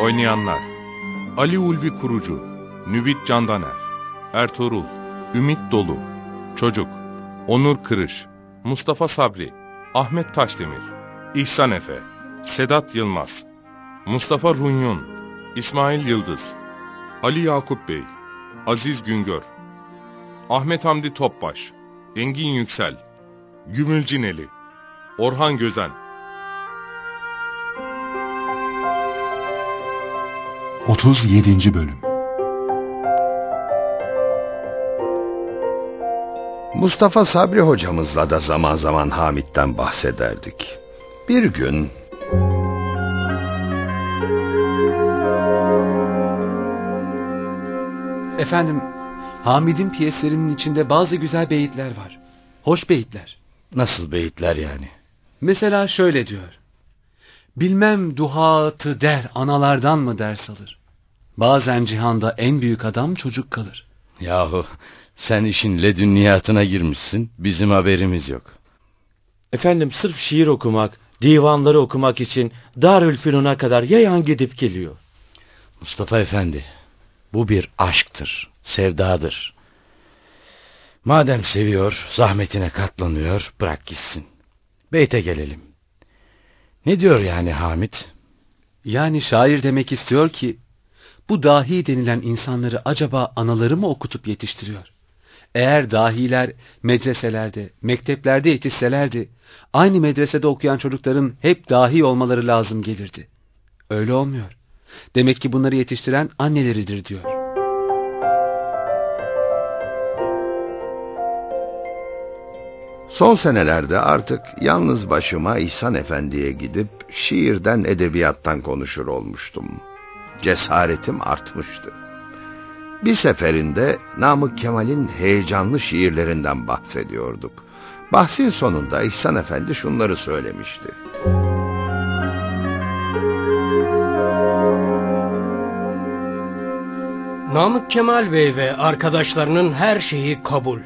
Oynayanlar. Ali Ulvi Kurucu Nüvit Candaner Ertuğrul Ümit Dolu Çocuk Onur Kırış Mustafa Sabri Ahmet Taşdemir İhsan Efe Sedat Yılmaz Mustafa Runyun İsmail Yıldız Ali Yakup Bey Aziz Güngör Ahmet Hamdi Topbaş Engin Yüksel Gümülcineli Orhan Gözen 37. Bölüm Mustafa Sabri hocamızla da zaman zaman Hamit'ten bahsederdik. Bir gün... Efendim, Hamid'in piyeslerinin içinde bazı güzel beyitler var. Hoş beyitler. Nasıl beyitler yani? Mesela şöyle diyor. Bilmem duhatı der analardan mı ders alır? Bazen cihanda en büyük adam çocuk kalır. Yahu sen işin ledünniyatına girmişsin, bizim haberimiz yok. Efendim sırf şiir okumak, divanları okumak için Darülfünun'a kadar yayan gidip geliyor. Mustafa Efendi, bu bir aşktır, sevdadır. Madem seviyor, zahmetine katlanıyor, bırak gitsin. Beyte gelelim. Ne diyor yani Hamit? Yani şair demek istiyor ki, bu dahi denilen insanları acaba anaları mı okutup yetiştiriyor? Eğer dahiler medreselerde, mekteplerde yetişselerdi, aynı medresede okuyan çocukların hep dahi olmaları lazım gelirdi. Öyle olmuyor. Demek ki bunları yetiştiren anneleridir diyor. Son senelerde artık yalnız başıma İhsan Efendi'ye gidip şiirden edebiyattan konuşur olmuştum. Cesaretim artmıştı. Bir seferinde Namık Kemal'in heyecanlı şiirlerinden bahsediyorduk. Bahsin sonunda İhsan Efendi şunları söylemişti. Namık Kemal Bey ve arkadaşlarının her şeyi kabul.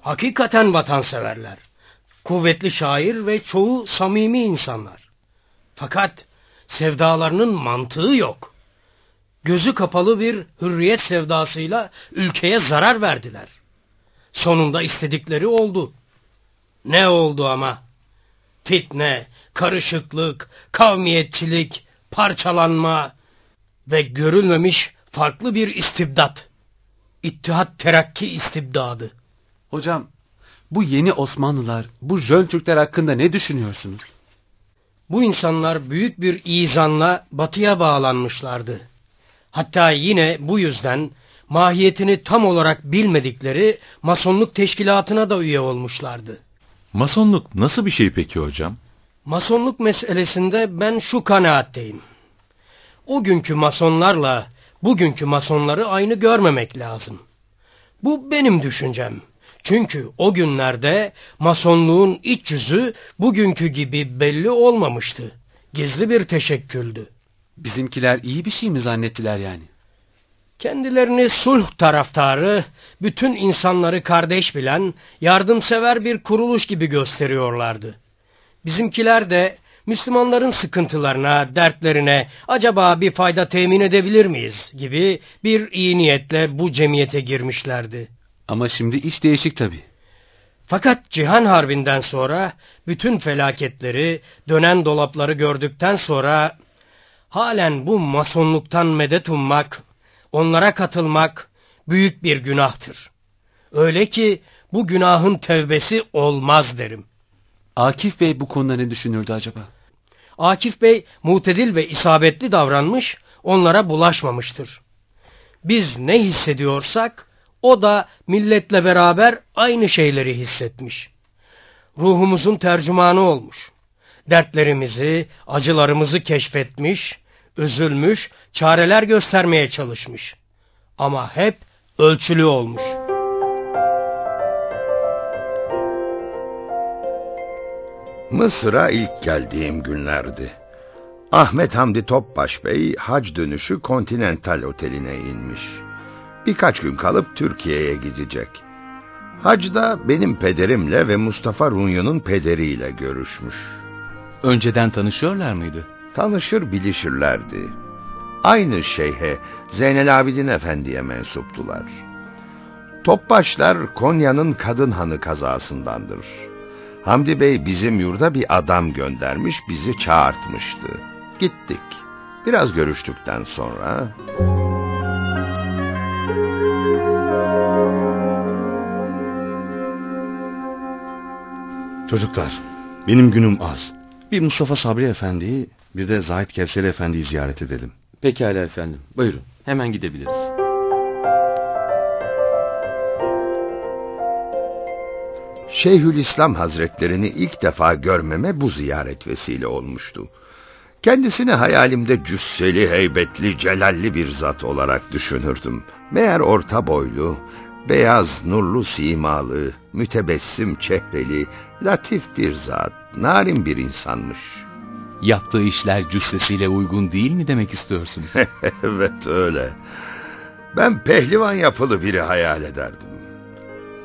Hakikaten vatanseverler. Kuvvetli şair ve çoğu samimi insanlar. Fakat sevdalarının mantığı yok. Gözü kapalı bir hürriyet sevdasıyla ülkeye zarar verdiler. Sonunda istedikleri oldu. Ne oldu ama? Fitne, karışıklık, kavmiyetçilik, parçalanma ve görülmemiş farklı bir istibdat. İttihat terakki istibdadı. Hocam, bu yeni Osmanlılar, bu Jön Türkler hakkında ne düşünüyorsunuz? Bu insanlar büyük bir izanla batıya bağlanmışlardı. Hatta yine bu yüzden mahiyetini tam olarak bilmedikleri masonluk teşkilatına da üye olmuşlardı. Masonluk nasıl bir şey peki hocam? Masonluk meselesinde ben şu kanaatteyim. O günkü masonlarla bugünkü masonları aynı görmemek lazım. Bu benim düşüncem. Çünkü o günlerde masonluğun iç yüzü bugünkü gibi belli olmamıştı. Gizli bir teşekküldü. Bizimkiler iyi bir şey mi zannettiler yani? Kendilerini sulh taraftarı, bütün insanları kardeş bilen, yardımsever bir kuruluş gibi gösteriyorlardı. Bizimkiler de Müslümanların sıkıntılarına, dertlerine acaba bir fayda temin edebilir miyiz gibi bir iyi niyetle bu cemiyete girmişlerdi. Ama şimdi iş değişik tabii. Fakat Cihan Harbi'nden sonra bütün felaketleri, dönen dolapları gördükten sonra halen bu masonluktan medet ummak, onlara katılmak büyük bir günahtır. Öyle ki bu günahın tevbesi olmaz derim. Akif Bey bu konuda ne düşünürdü acaba? Akif Bey mutedil ve isabetli davranmış, onlara bulaşmamıştır. Biz ne hissediyorsak o da milletle beraber aynı şeyleri hissetmiş. Ruhumuzun tercümanı olmuş. Dertlerimizi, acılarımızı keşfetmiş, üzülmüş, çareler göstermeye çalışmış. Ama hep ölçülü olmuş. Mısır'a ilk geldiğim günlerdi. Ahmet Hamdi Topbaş Bey hac dönüşü Continental Oteli'ne inmiş. Birkaç gün kalıp Türkiye'ye gidecek. Hacda benim pederimle ve Mustafa Runyon'un pederiyle görüşmüş. Önceden tanışıyorlar mıydı? Tanışır bilişirlerdi. Aynı şeyhe Zeynel Abidin Efendi'ye mensuptular. Topbaşlar Konya'nın Kadın Hanı kazasındandır. Hamdi Bey bizim yurda bir adam göndermiş, bizi çağırtmıştı. Gittik. Biraz görüştükten sonra... Çocuklar, benim günüm az. Bir Mustafa Sabri Efendi'yi, bir de Zahid Kevseri Efendi'yi ziyaret edelim. Pekala efendim. Buyurun. Hemen gidebiliriz. Şeyhülislam Hazretlerini ilk defa görmeme bu ziyaret vesile olmuştu. Kendisini hayalimde cüsseli, heybetli, celalli bir zat olarak düşünürdüm. Meğer orta boylu, beyaz, nurlu simalı, mütebessim çehreli, latif bir zat, narin bir insanmış. Yaptığı işler cüssesiyle uygun değil mi demek istiyorsunuz? evet öyle. Ben pehlivan yapılı biri hayal ederdim.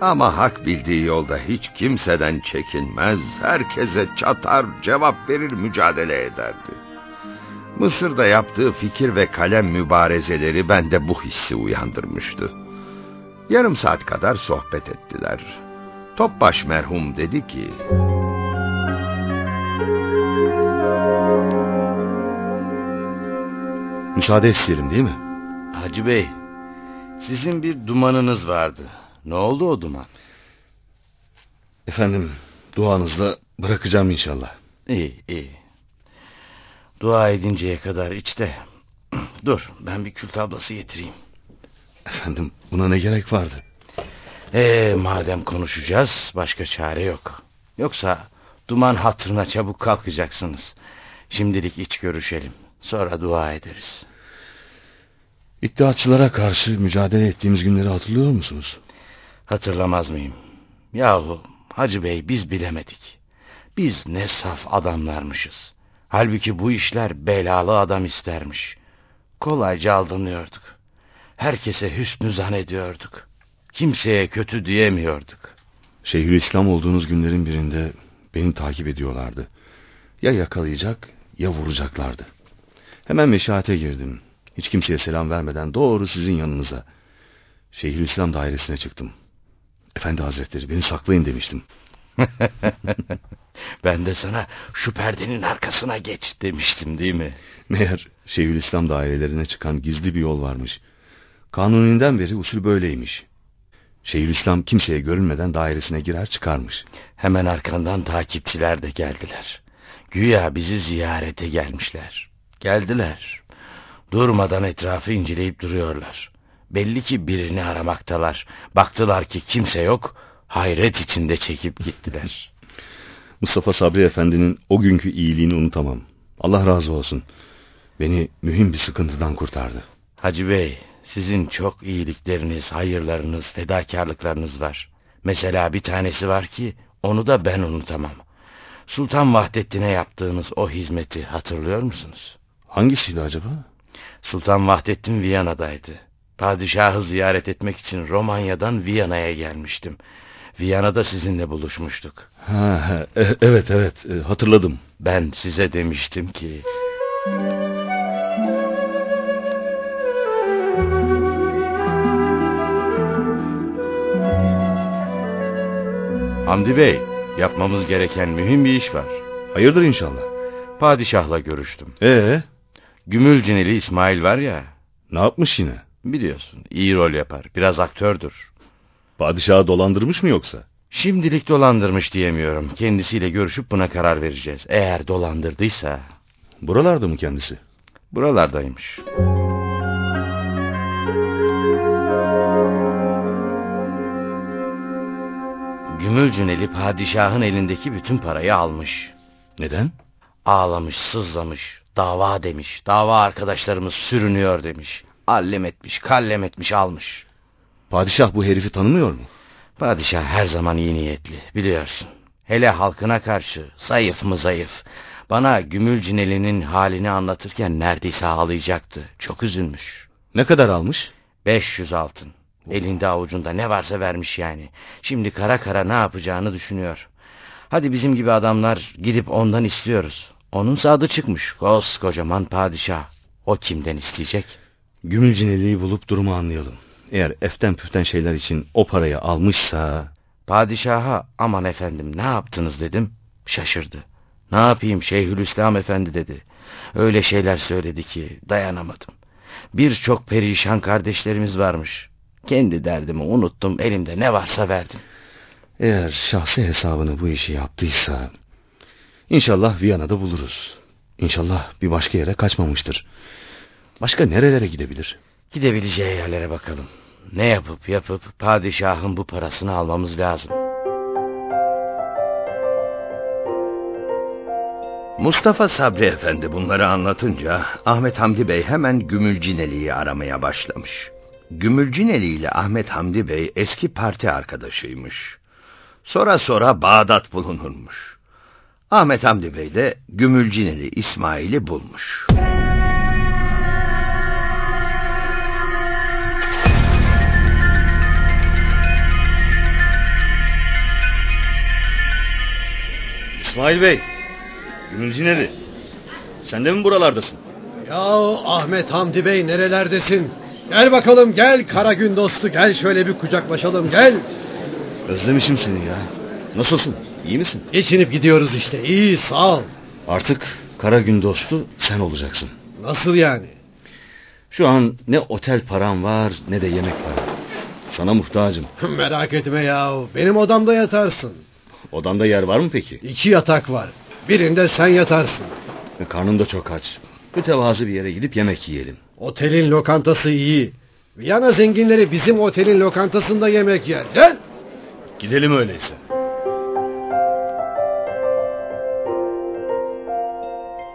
Ama hak bildiği yolda hiç kimseden çekinmez, herkese çatar, cevap verir, mücadele ederdi. Mısır'da yaptığı fikir ve kalem mübarezeleri bende bu hissi uyandırmıştı. Yarım saat kadar sohbet ettiler. Topbaş merhum dedi ki... Müsaade isteyelim değil mi? Hacı Bey, sizin bir dumanınız vardı. Ne oldu o duman? Efendim, duanızla bırakacağım inşallah. İyi, iyi. Dua edinceye kadar içte. Dur, ben bir kül tablası getireyim. Efendim, buna ne gerek vardı? Ee, madem konuşacağız, başka çare yok. Yoksa duman hatırına çabuk kalkacaksınız. Şimdilik iç görüşelim. Sonra dua ederiz. İddiatçılara karşı mücadele ettiğimiz günleri hatırlıyor musunuz? Hatırlamaz mıyım? Yahu Hacı Bey biz bilemedik. Biz ne saf adamlarmışız. Halbuki bu işler belalı adam istermiş. Kolayca aldanıyorduk. Herkese hüsnü zannediyorduk. Kimseye kötü diyemiyorduk. Şeyhülislam olduğunuz günlerin birinde beni takip ediyorlardı. Ya yakalayacak ya vuracaklardı. Hemen meşahate girdim. Hiç kimseye selam vermeden doğru sizin yanınıza. Şeyhülislam dairesine çıktım. Efendi Hazretleri beni saklayın demiştim. ben de sana şu perdenin arkasına geç demiştim değil mi? Meğer Şeyhülislam dairelerine çıkan gizli bir yol varmış. Kanuninden beri usul böyleymiş. Şeyhülislam kimseye görünmeden dairesine girer çıkarmış. Hemen arkandan takipçiler de geldiler. Güya bizi ziyarete gelmişler. Geldiler. Durmadan etrafı inceleyip duruyorlar. Belli ki birini aramaktalar. Baktılar ki kimse yok. Hayret içinde çekip gittiler. Mustafa Sabri Efendi'nin o günkü iyiliğini unutamam. Allah razı olsun. Beni mühim bir sıkıntıdan kurtardı. Hacı Bey, sizin çok iyilikleriniz, hayırlarınız, fedakarlıklarınız var. Mesela bir tanesi var ki onu da ben unutamam. Sultan Vahdettin'e yaptığınız o hizmeti hatırlıyor musunuz? Hangisiydi acaba? Sultan Vahdettin Viyana'daydı. Padişahı ziyaret etmek için Romanya'dan Viyana'ya gelmiştim. Viyana'da sizinle buluşmuştuk. Ha, e, evet evet e, hatırladım. Ben size demiştim ki... Hamdi Bey, yapmamız gereken mühim bir iş var. Hayırdır inşallah. Padişahla görüştüm. Ee, Gümülcineli İsmail var ya, ne yapmış yine? biliyorsun iyi rol yapar, biraz aktördür. Padişahı dolandırmış mı yoksa? Şimdilik dolandırmış diyemiyorum. Kendisiyle görüşüp buna karar vereceğiz. Eğer dolandırdıysa Buralarda mı kendisi? buralardaymış. Gümülcüneli padişahın elindeki bütün parayı almış. Neden? Ağlamış, sızlamış, dava demiş, dava arkadaşlarımız sürünüyor demiş. Allem etmiş, kallem etmiş, almış. Padişah bu herifi tanımıyor mu? Padişah her zaman iyi niyetli, biliyorsun. Hele halkına karşı, zayıf mı zayıf. Bana Gümülcineli'nin halini anlatırken neredeyse ağlayacaktı. Çok üzülmüş. Ne kadar almış? 500 altın. Elinde avucunda ne varsa vermiş yani. Şimdi kara kara ne yapacağını düşünüyor. Hadi bizim gibi adamlar gidip ondan istiyoruz. Onun sadı çıkmış. Koskocaman padişah. O kimden isteyecek? Gümülcineli'yi bulup durumu anlayalım. Eğer eften püften şeyler için o parayı almışsa... Padişaha aman efendim ne yaptınız dedim. Şaşırdı. Ne yapayım Şeyhülislam efendi dedi. Öyle şeyler söyledi ki dayanamadım. Birçok perişan kardeşlerimiz varmış. Kendi derdimi unuttum elimde ne varsa verdim. Eğer şahsi hesabını bu işi yaptıysa... İnşallah Viyana'da buluruz. İnşallah bir başka yere kaçmamıştır. Başka nerelere gidebilir? Gidebileceği yerlere bakalım. Ne yapıp yapıp padişahın bu parasını almamız lazım. Mustafa Sabri Efendi bunları anlatınca Ahmet Hamdi Bey hemen Gümülcineli'yi aramaya başlamış. Gümülcineli ile Ahmet Hamdi Bey eski parti arkadaşıymış. Sonra sonra Bağdat bulunurmuş. Ahmet Hamdi Bey de Gümülcineli İsmail'i bulmuş. İsmail Bey, Gümülcineli. Sen de mi buralardasın? Ya Ahmet Hamdi Bey nerelerdesin? Gel bakalım gel kara gün dostu gel şöyle bir kucaklaşalım gel. Özlemişim seni ya. Nasılsın? İyi misin? Geçinip gidiyoruz işte iyi sağ ol. Artık kara gün dostu sen olacaksın. Nasıl yani? Şu an ne otel param var ne de yemek param. Sana muhtacım. Merak etme ya benim odamda yatarsın. Odanda yer var mı peki? İki yatak var. Birinde sen yatarsın. Karnım da çok aç. Mütevazı bir yere gidip yemek yiyelim. Otelin lokantası iyi. Viyana zenginleri bizim otelin lokantasında yemek yer. Gel. Gidelim öyleyse.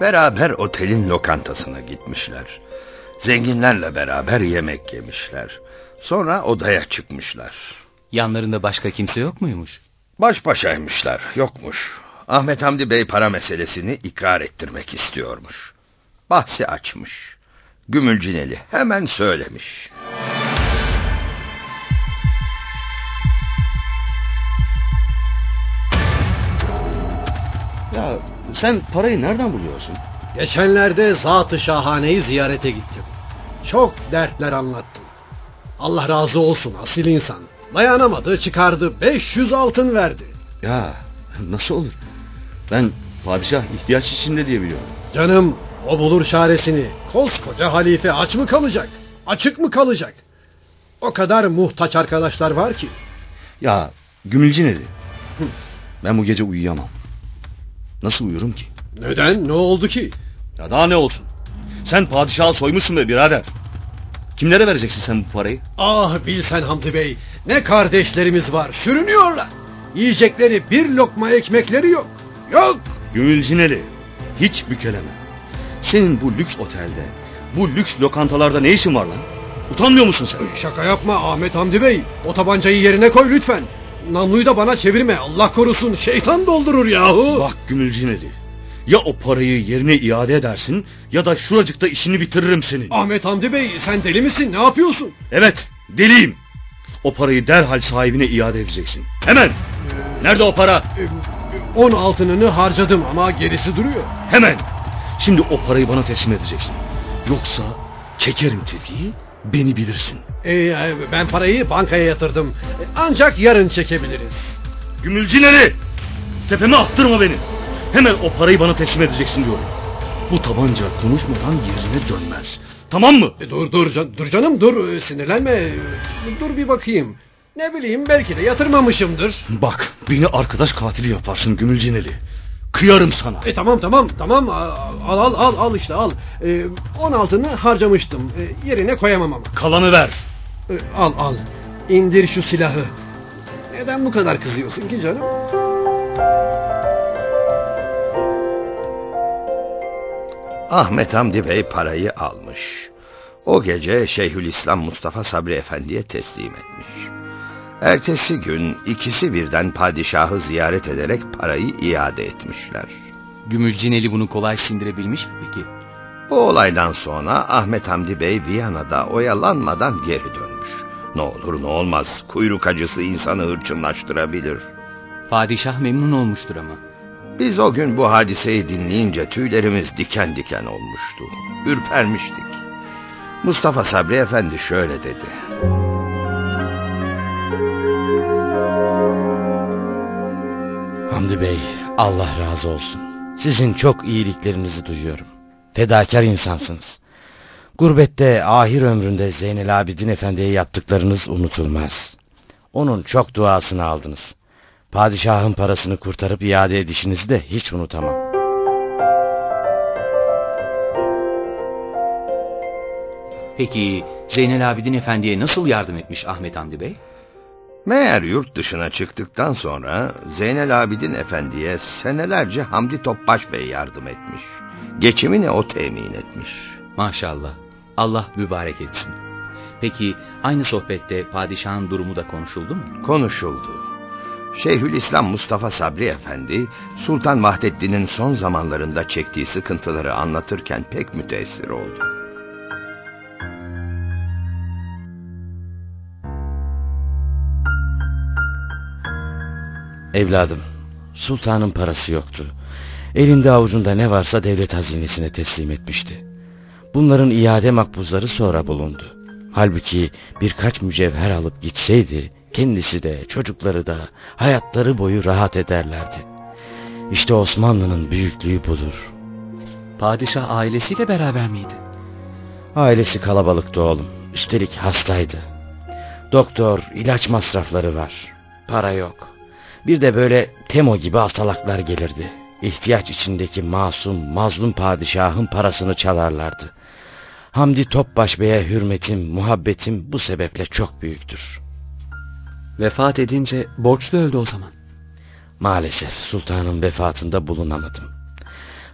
Beraber otelin lokantasına gitmişler. Zenginlerle beraber yemek yemişler. Sonra odaya çıkmışlar. Yanlarında başka kimse yok muymuş? Baş başaymışlar, yokmuş. Ahmet Hamdi Bey para meselesini ikrar ettirmek istiyormuş. Bahsi açmış. Gümülcineli hemen söylemiş. Ya sen parayı nereden buluyorsun? Geçenlerde Zat-ı Şahane'yi ziyarete gittim. Çok dertler anlattım. Allah razı olsun asil insan. Dayanamadı çıkardı 500 altın verdi. Ya nasıl olur? Ben padişah ihtiyaç içinde diye biliyorum. Canım o bulur çaresini. Koskoca halife aç mı kalacak? Açık mı kalacak? O kadar muhtaç arkadaşlar var ki. Ya Gümülcineli. Ben bu gece uyuyamam. Nasıl uyurum ki? Neden? Ne oldu ki? Ya daha ne olsun? Sen padişahı soymuşsun be birader. Kimlere vereceksin sen bu parayı? Ah bilsen Hamdi Bey. Ne kardeşlerimiz var. Sürünüyorlar. Yiyecekleri bir lokma ekmekleri yok. Yok. Gümülcineli. Hiç bükeleme. Senin bu lüks otelde, bu lüks lokantalarda ne işin var lan? Utanmıyor musun sen? Şaka yapma Ahmet Hamdi Bey. O tabancayı yerine koy lütfen. Namluyu da bana çevirme. Allah korusun. Şeytan doldurur yahu. Bak Gümülcineli. Ya o parayı yerine iade edersin ya da şuracıkta işini bitiririm senin. Ahmet Hamdi Bey sen deli misin? Ne yapıyorsun? Evet deliyim. O parayı derhal sahibine iade edeceksin. Hemen. Nerede o para? Ee, On altınını harcadım ama gerisi duruyor. Hemen. Şimdi o parayı bana teslim edeceksin. Yoksa çekerim tetiği beni bilirsin. Ee, ben parayı bankaya yatırdım. Ancak yarın çekebiliriz. Gümülcineli! Tepeme attırma beni. Hemen o parayı bana teslim edeceksin diyorum. Bu tabanca konuşmadan yerine dönmez. Tamam mı? E, dur dur can- dur canım dur Ee, sinirlenme. Dur bir bakayım. Ne bileyim belki de yatırmamışımdır. Bak beni arkadaş katili yaparsın Gümülcineli. Kıyarım sana. E tamam tamam tamam al al al al işte al. Ee, 16'ını harcamıştım. Ee, yerine koyamam ama. Kalanı ver. Ee, al al. İndir şu silahı. Neden bu kadar kızıyorsun ki canım? Ahmet Hamdi Bey parayı almış. O gece Şeyhülislam Mustafa Sabri Efendi'ye teslim etmiş. Ertesi gün ikisi birden padişahı ziyaret ederek parayı iade etmişler. Gümülcineli bunu kolay sindirebilmiş mi peki? Bu olaydan sonra Ahmet Hamdi Bey Viyana'da oyalanmadan geri dönmüş. Ne olur ne olmaz kuyruk acısı insanı hırçınlaştırabilir. Padişah memnun olmuştur ama. Biz o gün bu hadiseyi dinleyince tüylerimiz diken diken olmuştu. Ürpermiştik. Mustafa Sabri Efendi şöyle dedi. Hamdi Bey, Allah razı olsun. Sizin çok iyiliklerinizi duyuyorum. Fedakar insansınız. Gurbette ahir ömründe Zeynel Abidin Efendi'ye yaptıklarınız unutulmaz. Onun çok duasını aldınız. Padişahın parasını kurtarıp iade edişinizi de hiç unutamam. Peki Zeynel Abidin Efendi'ye nasıl yardım etmiş Ahmet Hamdi Bey? Meğer yurt dışına çıktıktan sonra Zeynel Abidin Efendi'ye senelerce Hamdi Topbaş Bey yardım etmiş. Geçimini o temin etmiş. Maşallah. Allah mübarek etsin. Peki aynı sohbette padişahın durumu da konuşuldu mu? Konuşuldu. Şeyhülislam Mustafa Sabri Efendi, Sultan Vahdettin'in son zamanlarında çektiği sıkıntıları anlatırken pek müteessir oldu. Evladım, sultanın parası yoktu. Elinde avucunda ne varsa devlet hazinesine teslim etmişti. Bunların iade makbuzları sonra bulundu. Halbuki birkaç mücevher alıp gitseydi, kendisi de çocukları da hayatları boyu rahat ederlerdi. İşte Osmanlı'nın büyüklüğü budur. Padişah ailesiyle beraber miydi? Ailesi kalabalıktı oğlum. Üstelik hastaydı. Doktor, ilaç masrafları var. Para yok. Bir de böyle Temo gibi hastalıklar gelirdi. İhtiyaç içindeki masum, mazlum padişahın parasını çalarlardı. Hamdi Topbaş Bey'e hürmetim, muhabbetim bu sebeple çok büyüktür. Vefat edince borçlu öldü o zaman. Maalesef sultanın vefatında bulunamadım.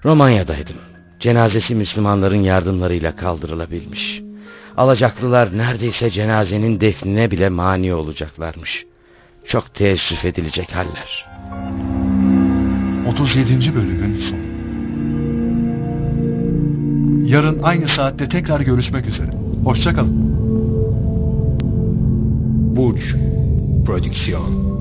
Romanya'daydım. Cenazesi Müslümanların yardımlarıyla kaldırılabilmiş. Alacaklılar neredeyse cenazenin defnine bile mani olacaklarmış. Çok teessüf edilecek haller. 37. bölümün sonu. Yarın aynı saatte tekrar görüşmek üzere. Hoşçakalın. Burç Prodüksiyon